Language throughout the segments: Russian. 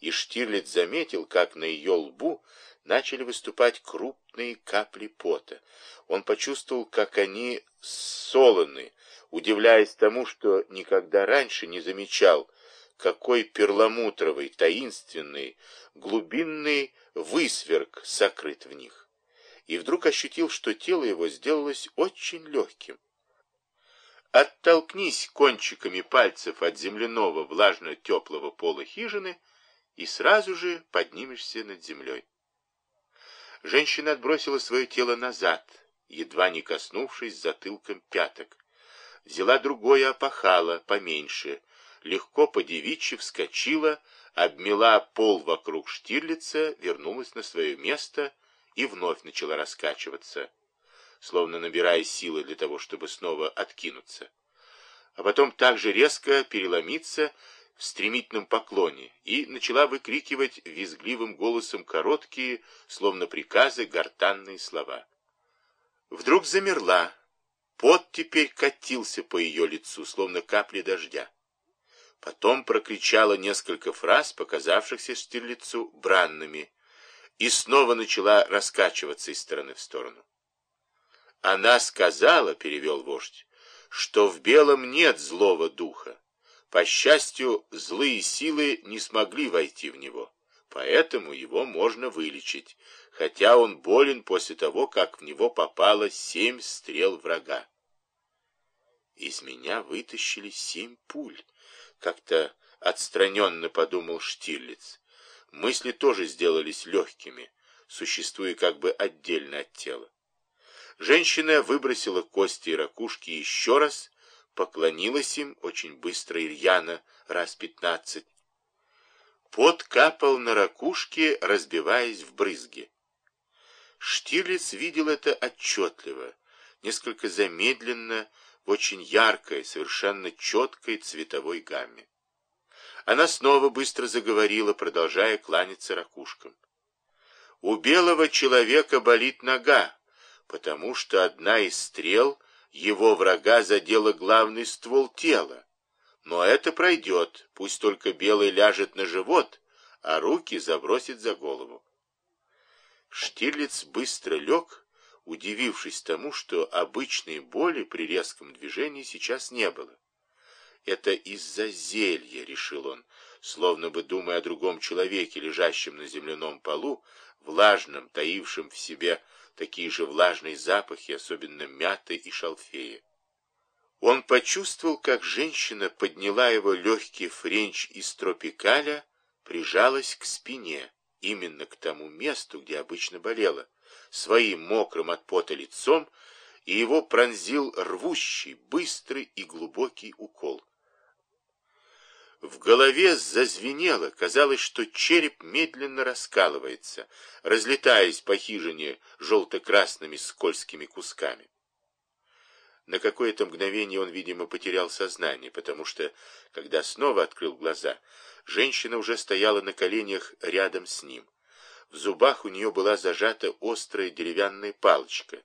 и Штирлиц заметил, как на ее лбу начали выступать крупные капли пота. Он почувствовал, как они солоны, удивляясь тому, что никогда раньше не замечал, какой перламутровый, таинственный, глубинный высверк сокрыт в них. И вдруг ощутил, что тело его сделалось очень легким. Оттолкнись кончиками пальцев от земляного влажно-теплого пола хижины, и сразу же поднимешься над землей. Женщина отбросила свое тело назад, едва не коснувшись затылком пяток. Взяла другое опахало, поменьше, легко по девичьи вскочила, обмела пол вокруг Штирлица, вернулась на свое место и вновь начала раскачиваться, словно набирая силы для того, чтобы снова откинуться. А потом также резко переломиться в стремительном поклоне и начала выкрикивать визгливым голосом короткие, словно приказы, гортанные слова. Вдруг замерла. Пот теперь катился по ее лицу, словно капли дождя. Потом прокричала несколько фраз, показавшихся Штирлицу бранными, и снова начала раскачиваться из стороны в сторону. «Она сказала, — перевел вождь, — что в белом нет злого духа. По счастью, злые силы не смогли войти в него, поэтому его можно вылечить, хотя он болен после того, как в него попало семь стрел врага. Из меня вытащили семь пуль. Как-то отстраненно подумал Штирлиц. Мысли тоже сделались легкими, существуя как бы отдельно от тела. Женщина выбросила кости и ракушки еще раз, поклонилась им очень быстро и рьяно, раз пятнадцать. Пот капал на ракушке, разбиваясь в брызги. Штирлиц видел это отчетливо, несколько замедленно, в очень яркой, совершенно четкой цветовой гамме. Она снова быстро заговорила, продолжая кланяться ракушкам. У белого человека болит нога, потому что одна из стрел его врага задела главный ствол тела. Но это пройдет, пусть только белый ляжет на живот, а руки забросит за голову. Штирлиц быстро лег, удивившись тому, что обычной боли при резком движении сейчас не было. «Это из-за зелья», — решил он, словно бы думая о другом человеке, лежащем на земляном полу, влажном, таившем в себе такие же влажные запахи, особенно мяты и шалфея. Он почувствовал, как женщина подняла его легкий френч из тропикаля, прижалась к спине, именно к тому месту, где обычно болела, своим мокрым от пота лицом, и его пронзил рвущий, быстрый и глубокий укол. В голове зазвенело, казалось, что череп медленно раскалывается, разлетаясь по хижине желто-красными скользкими кусками. На какое-то мгновение он, видимо, потерял сознание, потому что, когда снова открыл глаза, женщина уже стояла на коленях рядом с ним. В зубах у нее была зажата острая деревянная палочка.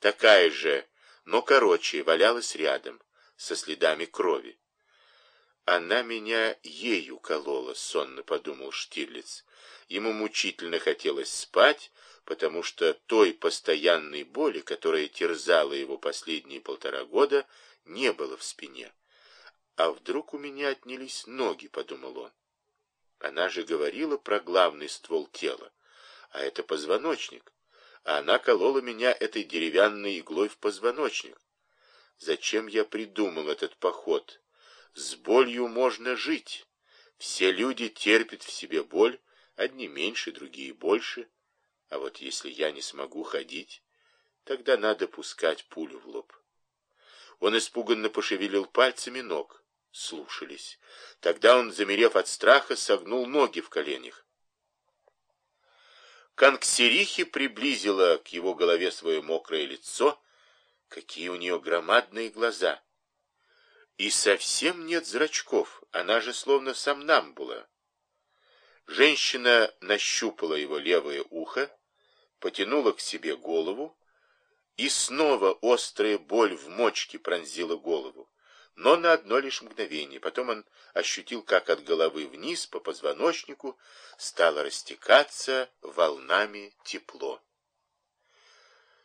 Такая же, но короче, валялась рядом, со следами крови. «Она меня ею колола», — сонно подумал Штирлиц. Ему мучительно хотелось спать, потому что той постоянной боли, которая терзала его последние полтора года, не было в спине. «А вдруг у меня отнялись ноги?» — подумал он. Она же говорила про главный ствол тела а это позвоночник. А она колола меня этой деревянной иглой в позвоночник. Зачем я придумал этот поход? С болью можно жить. Все люди терпят в себе боль, одни меньше, другие больше. А вот если я не смогу ходить, тогда надо пускать пулю в лоб. Он испуганно пошевелил пальцами ног. Слушались. Тогда он, замерев от страха, согнул ноги в коленях. Канксерихи приблизила к его голове свое мокрое лицо. Какие у нее громадные глаза! И совсем нет зрачков, она же словно сомнамбула. Женщина нащупала его левое ухо, потянула к себе голову, и снова острая боль в мочке пронзила голову. но на одно лишь мгновение. Потом он ощутил, как от головы вниз по позвоночнику стало растекаться волнами тепло.